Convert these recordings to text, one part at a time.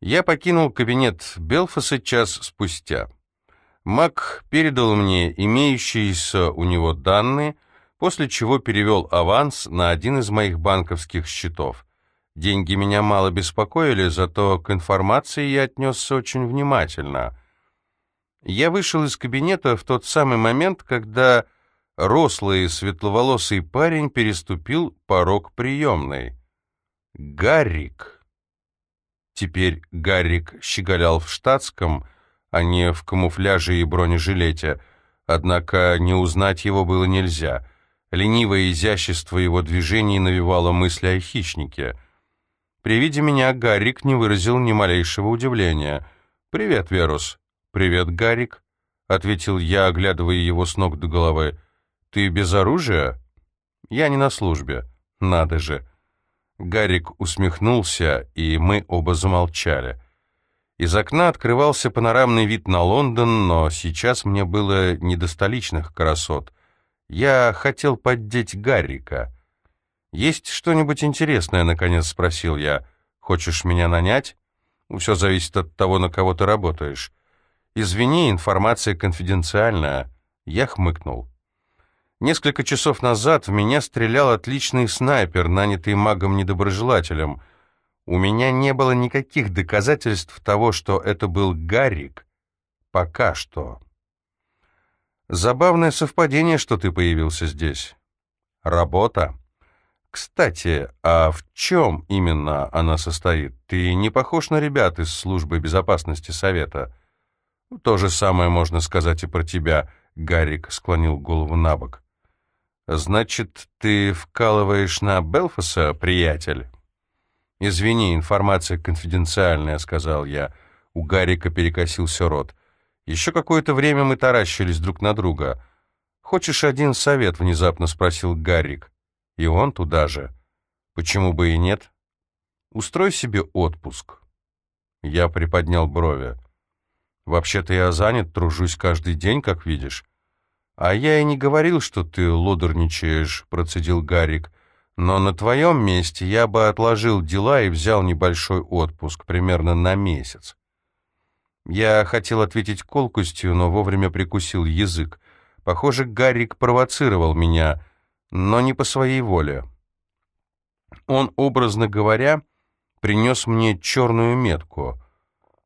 Я покинул кабинет Белфаса час спустя. Мак передал мне имеющиеся у него данные, после чего перевел аванс на один из моих банковских счетов. Деньги меня мало беспокоили, зато к информации я отнесся очень внимательно. Я вышел из кабинета в тот самый момент, когда рослый светловолосый парень переступил порог приемной. Гаррик. Теперь Гаррик щеголял в штатском, а не в камуфляже и бронежилете, однако не узнать его было нельзя. Ленивое изящество его движений навевало мысли о хищнике. При виде меня Гаррик не выразил ни малейшего удивления. «Привет, Верус». «Привет, Гаррик», — ответил я, оглядывая его с ног до головы. «Ты без оружия?» «Я не на службе». «Надо же». Гаррик усмехнулся, и мы оба замолчали. Из окна открывался панорамный вид на Лондон, но сейчас мне было не до столичных красот. Я хотел поддеть Гаррика. «Есть что-нибудь интересное?» — наконец спросил я. «Хочешь меня нанять?» «Все зависит от того, на кого ты работаешь». «Извини, информация конфиденциальная». Я хмыкнул. Несколько часов назад в меня стрелял отличный снайпер, нанятый магом-недоброжелателем. У меня не было никаких доказательств того, что это был Гаррик. Пока что. Забавное совпадение, что ты появился здесь. Работа. Кстати, а в чем именно она состоит? Ты не похож на ребят из службы безопасности Совета. То же самое можно сказать и про тебя, Гаррик склонил голову на бок. «Значит, ты вкалываешь на Белфаса, приятель?» «Извини, информация конфиденциальная», — сказал я. У Гарика перекосился рот. Еще какое-то время мы таращились друг на друга. «Хочешь один совет?» — внезапно спросил Гарик. И он туда же. «Почему бы и нет?» «Устрой себе отпуск». Я приподнял брови. «Вообще-то я занят, тружусь каждый день, как видишь». «А я и не говорил, что ты лодорничаешь», — процедил Гарик. «Но на твоем месте я бы отложил дела и взял небольшой отпуск, примерно на месяц». Я хотел ответить колкостью, но вовремя прикусил язык. Похоже, Гарик провоцировал меня, но не по своей воле. Он, образно говоря, принес мне черную метку.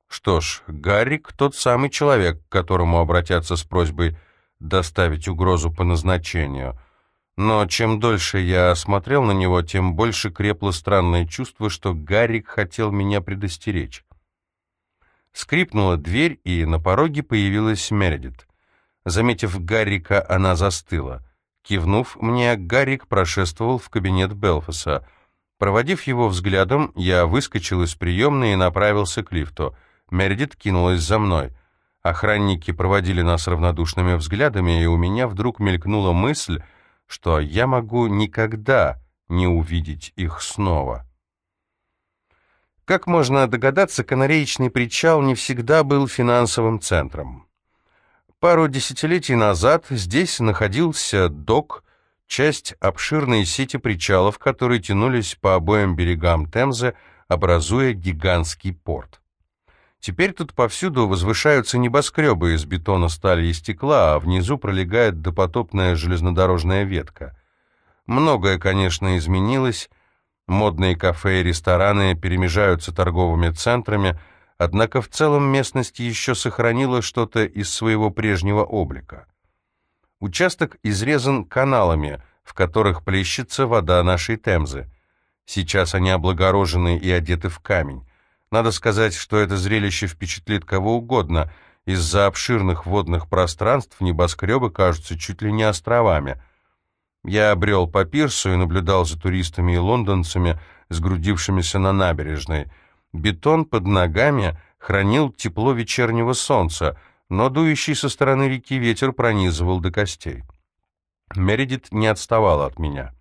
Что ж, Гарик — тот самый человек, к которому обратятся с просьбой доставить угрозу по назначению. Но чем дольше я смотрел на него, тем больше крепло странное чувство, что Гарик хотел меня предостеречь. Скрипнула дверь, и на пороге появилась Мередит. Заметив Гаррика, она застыла. Кивнув мне, Гаррик прошествовал в кабинет Белфаса. Проводив его взглядом, я выскочил из приемной и направился к лифту. Мередит кинулась за мной. Охранники проводили нас равнодушными взглядами, и у меня вдруг мелькнула мысль, что я могу никогда не увидеть их снова. Как можно догадаться, канареечный причал не всегда был финансовым центром. Пару десятилетий назад здесь находился док, часть обширной сети причалов, которые тянулись по обоим берегам Темзы, образуя гигантский порт. Теперь тут повсюду возвышаются небоскребы из бетона, стали и стекла, а внизу пролегает допотопная железнодорожная ветка. Многое, конечно, изменилось. Модные кафе и рестораны перемежаются торговыми центрами, однако в целом местность еще сохранила что-то из своего прежнего облика. Участок изрезан каналами, в которых плещется вода нашей Темзы. Сейчас они облагорожены и одеты в камень. Надо сказать, что это зрелище впечатлит кого угодно. Из-за обширных водных пространств небоскребы кажутся чуть ли не островами. Я обрел по пирсу и наблюдал за туристами и лондонцами, сгрудившимися на набережной. Бетон под ногами хранил тепло вечернего солнца, но дующий со стороны реки ветер пронизывал до костей. Мередит не отставала от меня.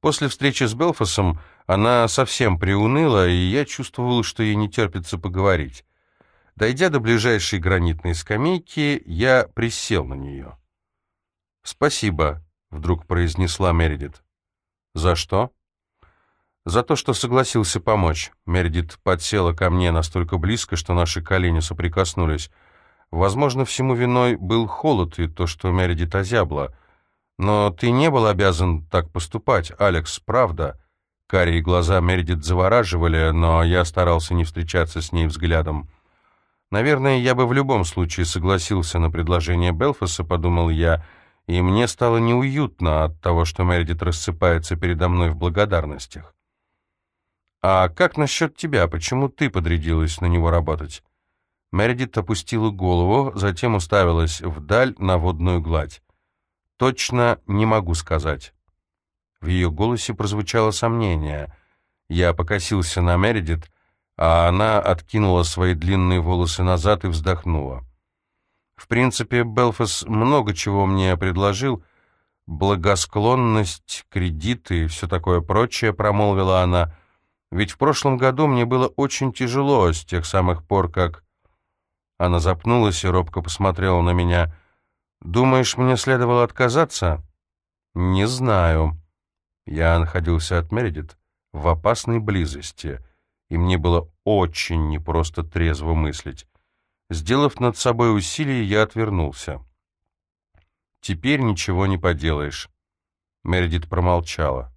После встречи с Белфасом она совсем приуныла, и я чувствовал, что ей не терпится поговорить. Дойдя до ближайшей гранитной скамейки, я присел на нее. «Спасибо», — вдруг произнесла Мередит. «За что?» За то, что согласился помочь. Мередит подсела ко мне настолько близко, что наши колени соприкоснулись. Возможно, всему виной был холод и то, что Мередит озябла. Но ты не был обязан так поступать, Алекс, правда. Карие глаза Мередит завораживали, но я старался не встречаться с ней взглядом. Наверное, я бы в любом случае согласился на предложение Белфаса, подумал я, и мне стало неуютно от того, что Мередит рассыпается передо мной в благодарностях. «А как насчет тебя? Почему ты подрядилась на него работать?» Мередит опустила голову, затем уставилась вдаль на водную гладь. «Точно не могу сказать». В ее голосе прозвучало сомнение. Я покосился на Мередит, а она откинула свои длинные волосы назад и вздохнула. В принципе, Белфас много чего мне предложил. Благосклонность, кредиты и все такое прочее, промолвила она. Ведь в прошлом году мне было очень тяжело с тех самых пор, как... Она запнулась и робко посмотрела на меня. «Думаешь, мне следовало отказаться?» «Не знаю». Я находился от Мередит в опасной близости, и мне было очень непросто трезво мыслить. Сделав над собой усилие, я отвернулся. «Теперь ничего не поделаешь». Мередит промолчала.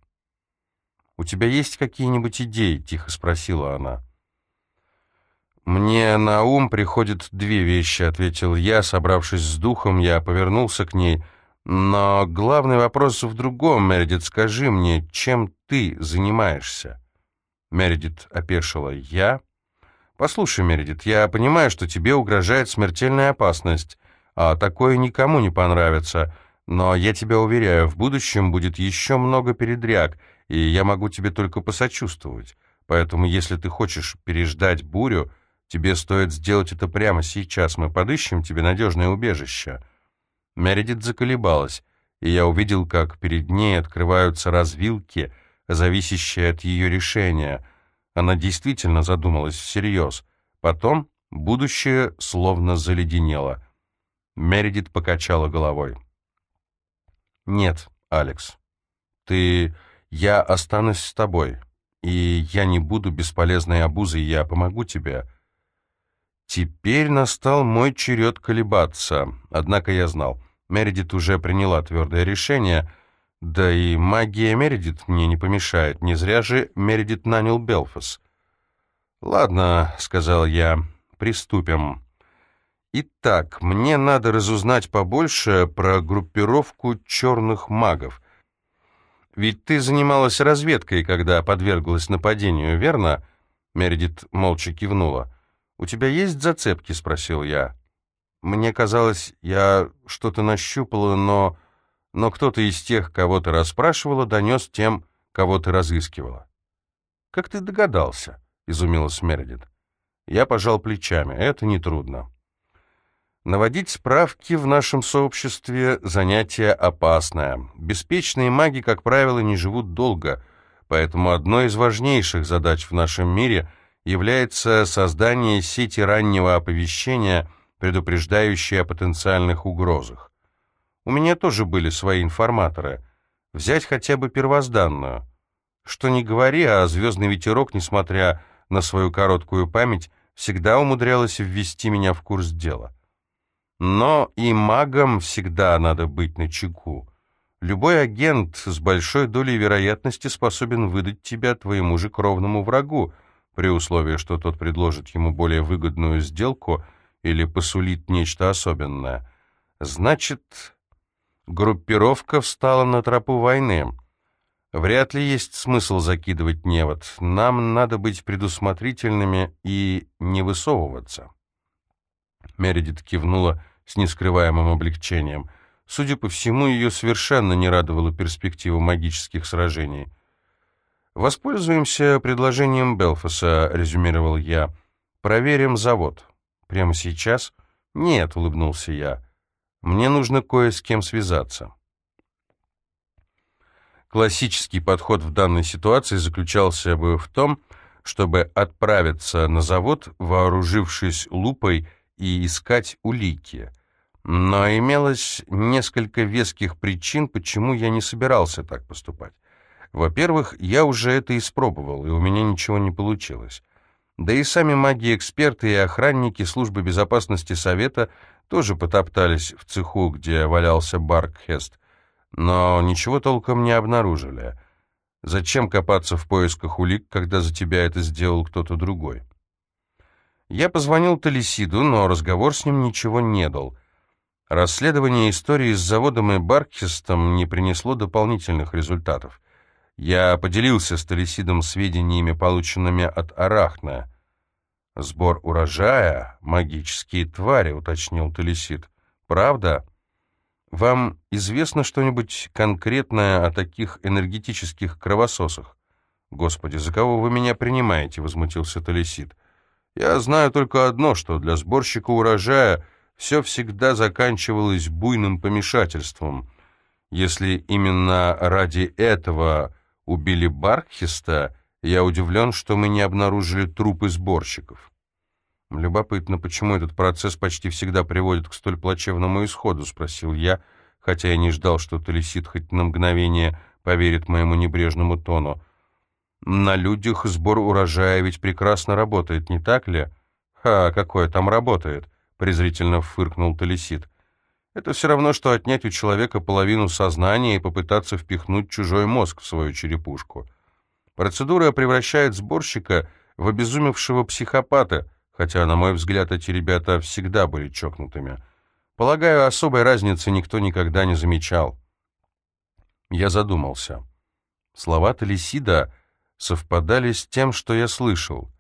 «У тебя есть какие-нибудь идеи?» — тихо спросила она. «Мне на ум приходят две вещи», — ответил я, собравшись с духом, я повернулся к ней. «Но главный вопрос в другом, Мередит, скажи мне, чем ты занимаешься?» Мередит опешила. «Я?» «Послушай, Мередит, я понимаю, что тебе угрожает смертельная опасность, а такое никому не понравится, но я тебя уверяю, в будущем будет еще много передряг, и я могу тебе только посочувствовать. Поэтому, если ты хочешь переждать бурю, тебе стоит сделать это прямо сейчас. Мы подыщем тебе надежное убежище». Мередит заколебалась, и я увидел, как перед ней открываются развилки, зависящие от ее решения. Она действительно задумалась всерьез. Потом будущее словно заледенело. Мередит покачала головой. «Нет, Алекс, ты я останусь с тобой, и я не буду бесполезной обузой, я помогу тебе. Теперь настал мой черед колебаться, однако я знал, Мередит уже приняла твердое решение, да и магия Мередит мне не помешает, не зря же Мередит нанял Белфас. «Ладно», — сказал я, — «приступим». Итак, мне надо разузнать побольше про группировку черных магов. Ведь ты занималась разведкой, когда подверглась нападению, верно?» Мередит молча кивнула. «У тебя есть зацепки?» — спросил я. «Мне казалось, я что-то нащупала, но... Но кто-то из тех, кого ты расспрашивала, донес тем, кого ты разыскивала». «Как ты догадался?» — изумилась Мередит. Я пожал плечами. «Это нетрудно». Наводить справки в нашем сообществе – занятие опасное. Беспечные маги, как правило, не живут долго, поэтому одной из важнейших задач в нашем мире является создание сети раннего оповещения, предупреждающей о потенциальных угрозах. У меня тоже были свои информаторы. Взять хотя бы первозданную. Что ни говори, а «Звездный ветерок», несмотря на свою короткую память, всегда умудрялась ввести меня в курс дела. Но и магам всегда надо быть начеку. Любой агент с большой долей вероятности способен выдать тебя твоему же кровному врагу, при условии, что тот предложит ему более выгодную сделку или посулит нечто особенное. Значит, группировка встала на тропу войны. Вряд ли есть смысл закидывать невод. Нам надо быть предусмотрительными и не высовываться. Мередит кивнула с нескрываемым облегчением. Судя по всему, ее совершенно не радовала перспектива магических сражений. «Воспользуемся предложением Белфаса», — резюмировал я. «Проверим завод». «Прямо сейчас?» «Нет», — улыбнулся я. «Мне нужно кое с кем связаться». Классический подход в данной ситуации заключался бы в том, чтобы отправиться на завод, вооружившись лупой и искать улики. Но имелось несколько веских причин, почему я не собирался так поступать. Во-первых, я уже это испробовал, и у меня ничего не получилось. Да и сами маги-эксперты и охранники службы безопасности Совета тоже потоптались в цеху, где валялся Баркхест, но ничего толком не обнаружили. Зачем копаться в поисках улик, когда за тебя это сделал кто-то другой? Я позвонил Талисиду, но разговор с ним ничего не дал. Расследование истории с заводом и Баркхестом не принесло дополнительных результатов. Я поделился с Талисидом сведениями, полученными от Арахна. «Сбор урожая? Магические твари», — уточнил Талисид. «Правда? Вам известно что-нибудь конкретное о таких энергетических кровососах?» «Господи, за кого вы меня принимаете?» — возмутился Талисид. «Я знаю только одно, что для сборщика урожая все всегда заканчивалось буйным помешательством. Если именно ради этого убили Баркхиста, я удивлен, что мы не обнаружили трупы сборщиков. Любопытно, почему этот процесс почти всегда приводит к столь плачевному исходу, спросил я, хотя я не ждал, что Талисид хоть на мгновение поверит моему небрежному тону. На людях сбор урожая ведь прекрасно работает, не так ли? Ха, какое там работает, презрительно фыркнул Талисид. Это все равно, что отнять у человека половину сознания и попытаться впихнуть чужой мозг в свою черепушку. Процедура превращает сборщика в обезумевшего психопата, хотя, на мой взгляд, эти ребята всегда были чокнутыми. Полагаю, особой разницы никто никогда не замечал. Я задумался. Слова Талисида совпадали с тем, что я слышал.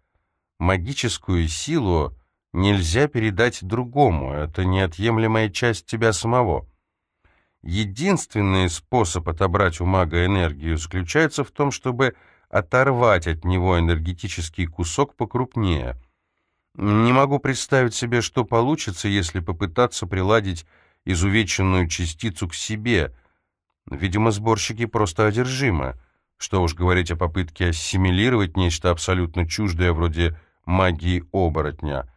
Магическую силу нельзя передать другому, это неотъемлемая часть тебя самого. Единственный способ отобрать у мага энергию заключается в том, чтобы оторвать от него энергетический кусок покрупнее. Не могу представить себе, что получится, если попытаться приладить изувеченную частицу к себе. Видимо, сборщики просто одержимы. Что уж говорить о попытке ассимилировать нечто абсолютно чуждое, вроде магии оборотня.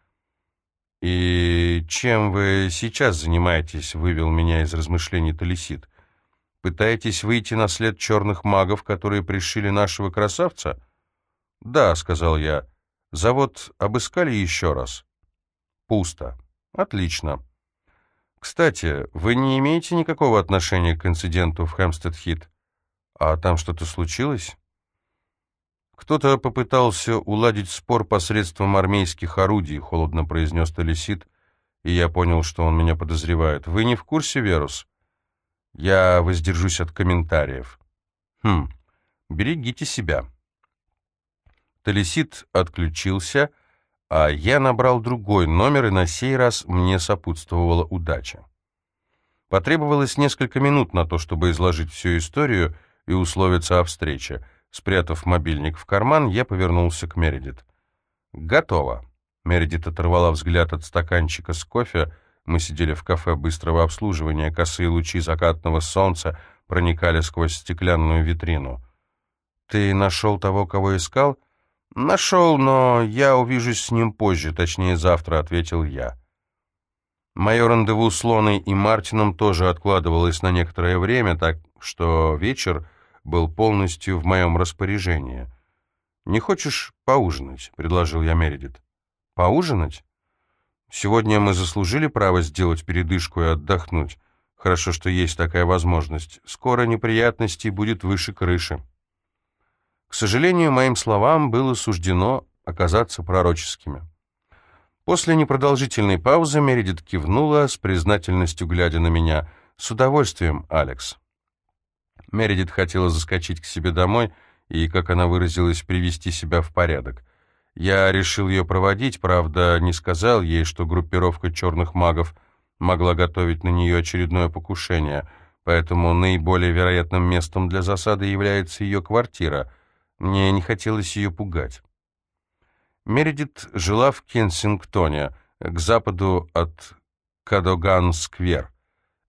«И чем вы сейчас занимаетесь?» — вывел меня из размышлений Талисид. «Пытаетесь выйти на след черных магов, которые пришили нашего красавца?» «Да», — сказал я. «Завод обыскали еще раз?» «Пусто. Отлично. Кстати, вы не имеете никакого отношения к инциденту в Хэмстед-Хит? А там что-то случилось?» «Кто-то попытался уладить спор посредством армейских орудий», — холодно произнес Талисид, и я понял, что он меня подозревает. «Вы не в курсе, Верус?» «Я воздержусь от комментариев». «Хм, берегите себя». Талисид отключился, а я набрал другой номер, и на сей раз мне сопутствовала удача. Потребовалось несколько минут на то, чтобы изложить всю историю и условиться о встрече — Спрятав мобильник в карман, я повернулся к Мередит. «Готово». Мередит оторвала взгляд от стаканчика с кофе. Мы сидели в кафе быстрого обслуживания, косые лучи закатного солнца проникали сквозь стеклянную витрину. «Ты нашел того, кого искал?» «Нашел, но я увижусь с ним позже, точнее завтра», — ответил я. Мое рандеву с Лоной и Мартином тоже откладывалось на некоторое время, так что вечер был полностью в моем распоряжении. «Не хочешь поужинать?» — предложил я Мередит. «Поужинать? Сегодня мы заслужили право сделать передышку и отдохнуть. Хорошо, что есть такая возможность. Скоро неприятностей будет выше крыши». К сожалению, моим словам было суждено оказаться пророческими. После непродолжительной паузы Мередит кивнула, с признательностью глядя на меня. «С удовольствием, Алекс». Мередит хотела заскочить к себе домой и, как она выразилась, привести себя в порядок. Я решил ее проводить, правда, не сказал ей, что группировка черных магов могла готовить на нее очередное покушение, поэтому наиболее вероятным местом для засады является ее квартира. Мне не хотелось ее пугать. Мередит жила в Кенсингтоне, к западу от Кадоган-сквер.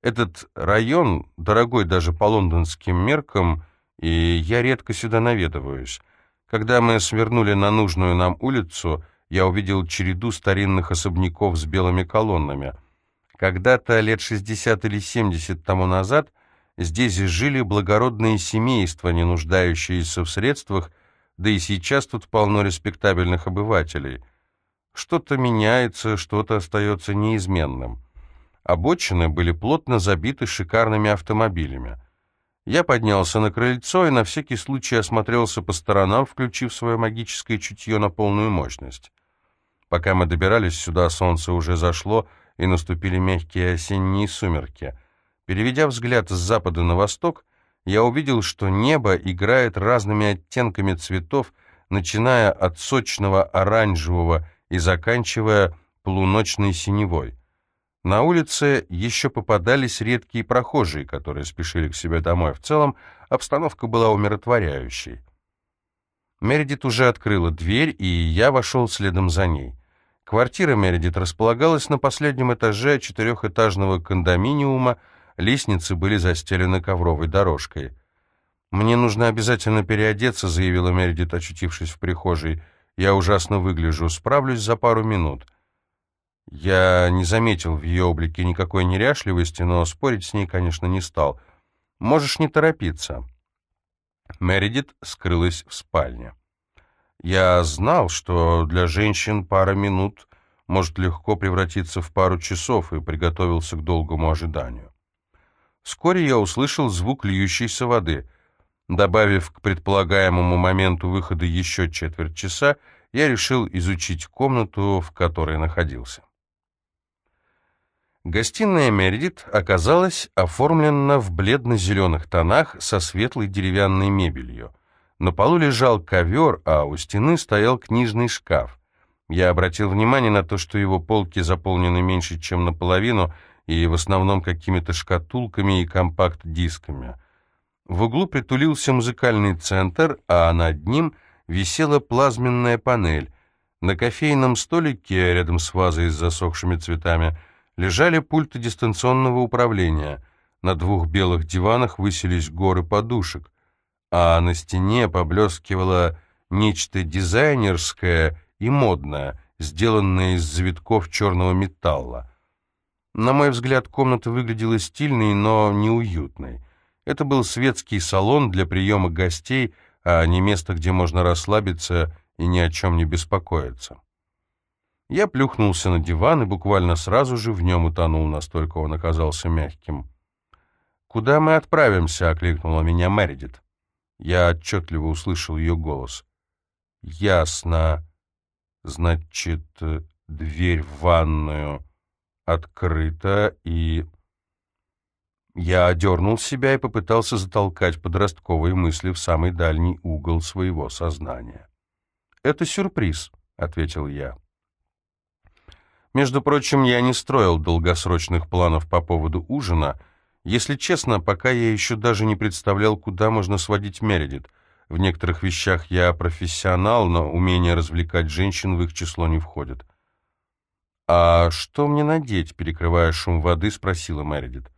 Этот район дорогой даже по лондонским меркам, и я редко сюда наведываюсь. Когда мы свернули на нужную нам улицу, я увидел череду старинных особняков с белыми колоннами. Когда-то, лет 60 или 70 тому назад, Здесь жили благородные семейства, не нуждающиеся в средствах, да и сейчас тут полно респектабельных обывателей. Что-то меняется, что-то остается неизменным. Обочины были плотно забиты шикарными автомобилями. Я поднялся на крыльцо и на всякий случай осмотрелся по сторонам, включив свое магическое чутье на полную мощность. Пока мы добирались сюда, солнце уже зашло, и наступили мягкие осенние сумерки. Переведя взгляд с запада на восток, я увидел, что небо играет разными оттенками цветов, начиная от сочного оранжевого и заканчивая полуночной синевой. На улице еще попадались редкие прохожие, которые спешили к себе домой. В целом, обстановка была умиротворяющей. Мередит уже открыла дверь, и я вошел следом за ней. Квартира Мередит располагалась на последнем этаже четырехэтажного кондоминиума, лестницы были застелены ковровой дорожкой. «Мне нужно обязательно переодеться», — заявила Мередит, очутившись в прихожей. «Я ужасно выгляжу, справлюсь за пару минут». Я не заметил в ее облике никакой неряшливости, но спорить с ней, конечно, не стал. «Можешь не торопиться». Мередит скрылась в спальне. Я знал, что для женщин пара минут может легко превратиться в пару часов, и приготовился к долгому ожиданию. Вскоре я услышал звук льющейся воды. Добавив к предполагаемому моменту выхода еще четверть часа, я решил изучить комнату, в которой находился. Гостиная Мередит оказалась оформлена в бледно-зеленых тонах со светлой деревянной мебелью. На полу лежал ковер, а у стены стоял книжный шкаф. Я обратил внимание на то, что его полки заполнены меньше, чем наполовину, и в основном какими-то шкатулками и компакт-дисками. В углу притулился музыкальный центр, а над ним висела плазменная панель. На кофейном столике, рядом с вазой с засохшими цветами, лежали пульты дистанционного управления. На двух белых диванах высились горы подушек, а на стене поблескивало нечто дизайнерское и модное, сделанное из завитков черного металла. На мой взгляд, комната выглядела стильной, но неуютной. Это был светский салон для приема гостей, а не место, где можно расслабиться и ни о чем не беспокоиться. Я плюхнулся на диван и буквально сразу же в нем утонул, настолько он оказался мягким. «Куда мы отправимся?» — окликнула меня Мэридит. Я отчетливо услышал ее голос. «Ясно. Значит, дверь в ванную открыта, и...» Я одернул себя и попытался затолкать подростковые мысли в самый дальний угол своего сознания. «Это сюрприз», — ответил я. Между прочим, я не строил долгосрочных планов по поводу ужина. Если честно, пока я еще даже не представлял, куда можно сводить Мередит. В некоторых вещах я профессионал, но умение развлекать женщин в их число не входит. «А что мне надеть?» — перекрывая шум воды, спросила Мередит.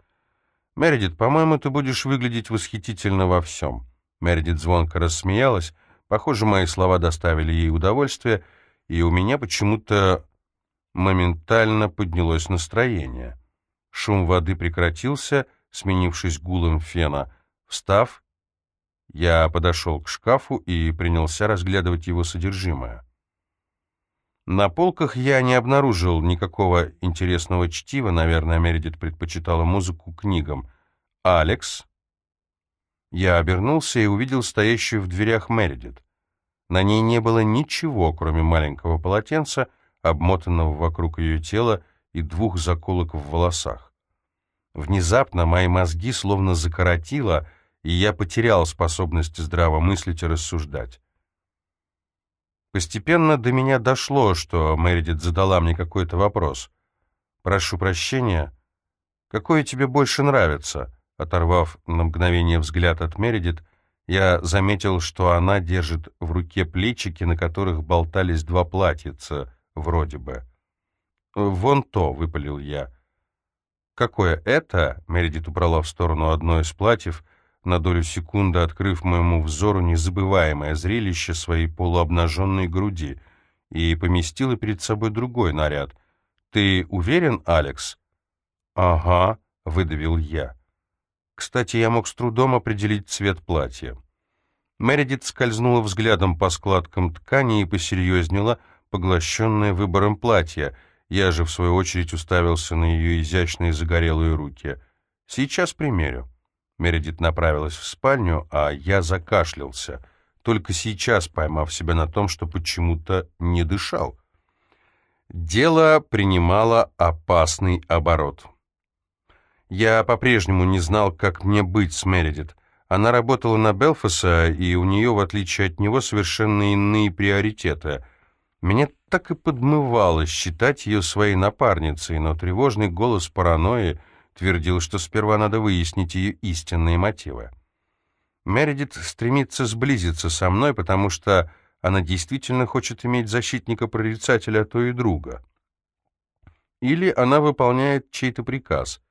«Мередит, по-моему, ты будешь выглядеть восхитительно во всем». Мередит звонко рассмеялась. Похоже, мои слова доставили ей удовольствие, и у меня почему-то моментально поднялось настроение. Шум воды прекратился, сменившись гулом фена. Встав, я подошел к шкафу и принялся разглядывать его содержимое. На полках я не обнаружил никакого интересного чтива, наверное, Мередит предпочитала музыку книгам. «Алекс?» Я обернулся и увидел стоящую в дверях Мередит. На ней не было ничего, кроме маленького полотенца — обмотанного вокруг ее тела и двух заколок в волосах. Внезапно мои мозги словно закоротило, и я потерял способность здраво мыслить и рассуждать. Постепенно до меня дошло, что Мэридит задала мне какой-то вопрос. «Прошу прощения. Какое тебе больше нравится?» Оторвав на мгновение взгляд от Мередит, я заметил, что она держит в руке плечики, на которых болтались два платьица, вроде бы. «Вон то», — выпалил я. «Какое это?» — Мередит убрала в сторону одно из платьев, на долю секунды открыв моему взору незабываемое зрелище своей полуобнаженной груди, и поместила перед собой другой наряд. «Ты уверен, Алекс?» «Ага», — выдавил я. Кстати, я мог с трудом определить цвет платья. Мередит скользнула взглядом по складкам ткани и посерьезнела, поглощенная выбором платья. Я же, в свою очередь, уставился на ее изящные загорелые руки. «Сейчас примерю». Мередит направилась в спальню, а я закашлялся, только сейчас поймав себя на том, что почему-то не дышал. Дело принимало опасный оборот. Я по-прежнему не знал, как мне быть с Мередит. Она работала на Белфаса, и у нее, в отличие от него, совершенно иные приоритеты. Меня так и подмывало считать ее своей напарницей, но тревожный голос паранойи твердил, что сперва надо выяснить ее истинные мотивы. Мередит стремится сблизиться со мной, потому что она действительно хочет иметь защитника-прорицателя, а то и друга. Или она выполняет чей-то приказ,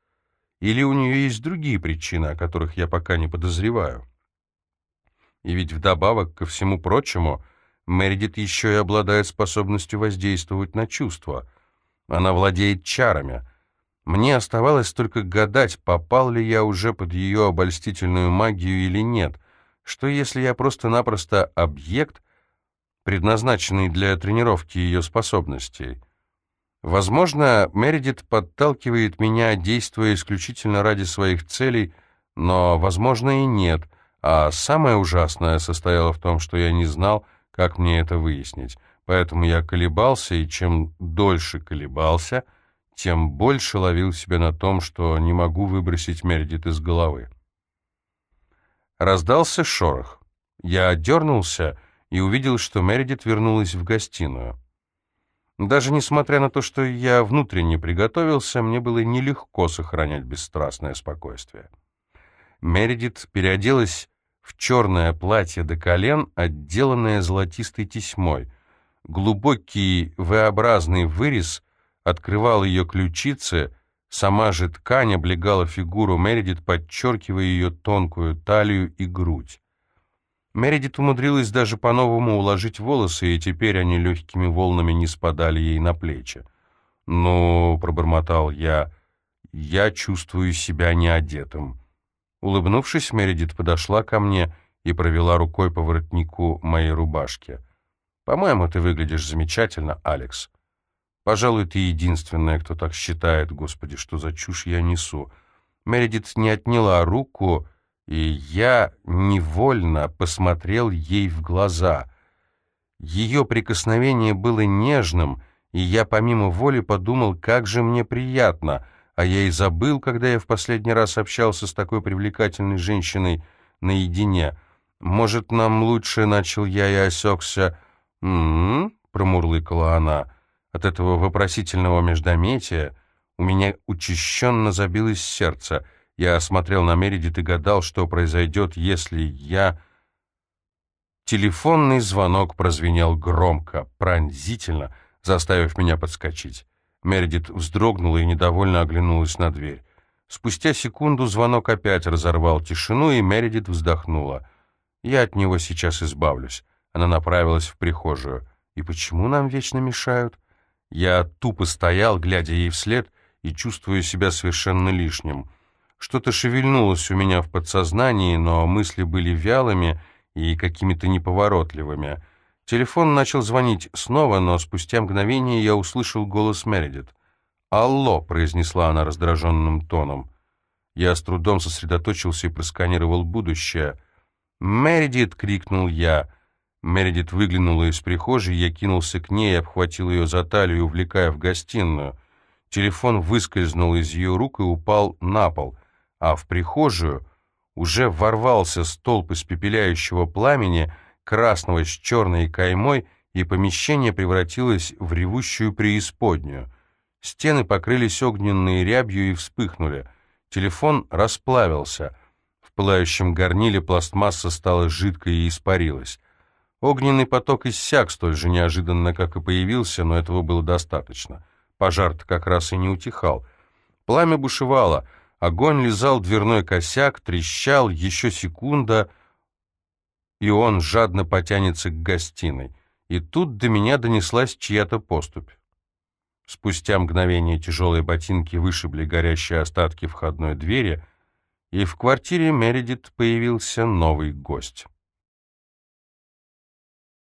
или у нее есть другие причины, о которых я пока не подозреваю. И ведь вдобавок ко всему прочему, Мередит еще и обладает способностью воздействовать на чувства. Она владеет чарами. Мне оставалось только гадать, попал ли я уже под ее обольстительную магию или нет. Что если я просто-напросто объект, предназначенный для тренировки ее способностей? Возможно, Мередит подталкивает меня, действуя исключительно ради своих целей, но, возможно, и нет. А самое ужасное состояло в том, что я не знал, как мне это выяснить. Поэтому я колебался, и чем дольше колебался, тем больше ловил себя на том, что не могу выбросить Мередит из головы. Раздался шорох. Я дернулся и увидел, что Мередит вернулась в гостиную. Даже несмотря на то, что я внутренне приготовился, мне было нелегко сохранять бесстрастное спокойствие. Мередит переоделась в черное платье до колен, отделанное золотистой тесьмой. Глубокий V-образный вырез открывал ее ключицы, сама же ткань облегала фигуру Мередит, подчеркивая ее тонкую талию и грудь. Мередит умудрилась даже по-новому уложить волосы, и теперь они легкими волнами не спадали ей на плечи. «Ну», — пробормотал я, — «я чувствую себя неодетым». Улыбнувшись, Мередит подошла ко мне и провела рукой по воротнику моей рубашки. «По-моему, ты выглядишь замечательно, Алекс. Пожалуй, ты единственная, кто так считает, Господи, что за чушь я несу». Мередит не отняла руку, — и я невольно посмотрел ей в глаза. Ее прикосновение было нежным, и я помимо воли подумал, как же мне приятно, а я и забыл, когда я в последний раз общался с такой привлекательной женщиной наедине. Может, нам лучше, начал я и осекся. «М-м-м», промурлыкала она. От этого вопросительного междометия у меня учащенно забилось сердце — я смотрел на Мередит и гадал, что произойдет, если я... Телефонный звонок прозвенел громко, пронзительно, заставив меня подскочить. Мередит вздрогнула и недовольно оглянулась на дверь. Спустя секунду звонок опять разорвал тишину, и Мередит вздохнула. «Я от него сейчас избавлюсь». Она направилась в прихожую. «И почему нам вечно мешают?» Я тупо стоял, глядя ей вслед, и чувствую себя совершенно лишним. Что-то шевельнулось у меня в подсознании, но мысли были вялыми и какими-то неповоротливыми. Телефон начал звонить снова, но спустя мгновение я услышал голос Мередит. «Алло», — произнесла она раздраженным тоном. Я с трудом сосредоточился и просканировал будущее. «Мередит!» — крикнул я. Мередит выглянула из прихожей, я кинулся к ней обхватил ее за талию, увлекая в гостиную. Телефон выскользнул из ее рук и упал на пол — а в прихожую уже ворвался столб испепеляющего пламени, красного с черной каймой, и помещение превратилось в ревущую преисподнюю. Стены покрылись огненной рябью и вспыхнули. Телефон расплавился. В пылающем горниле пластмасса стала жидкой и испарилась. Огненный поток иссяк столь же неожиданно, как и появился, но этого было достаточно. Пожар-то как раз и не утихал. Пламя бушевало — Огонь лизал дверной косяк, трещал, еще секунда, и он жадно потянется к гостиной. И тут до меня донеслась чья-то поступь. Спустя мгновение тяжелые ботинки вышибли горящие остатки входной двери, и в квартире Мередит появился новый гость.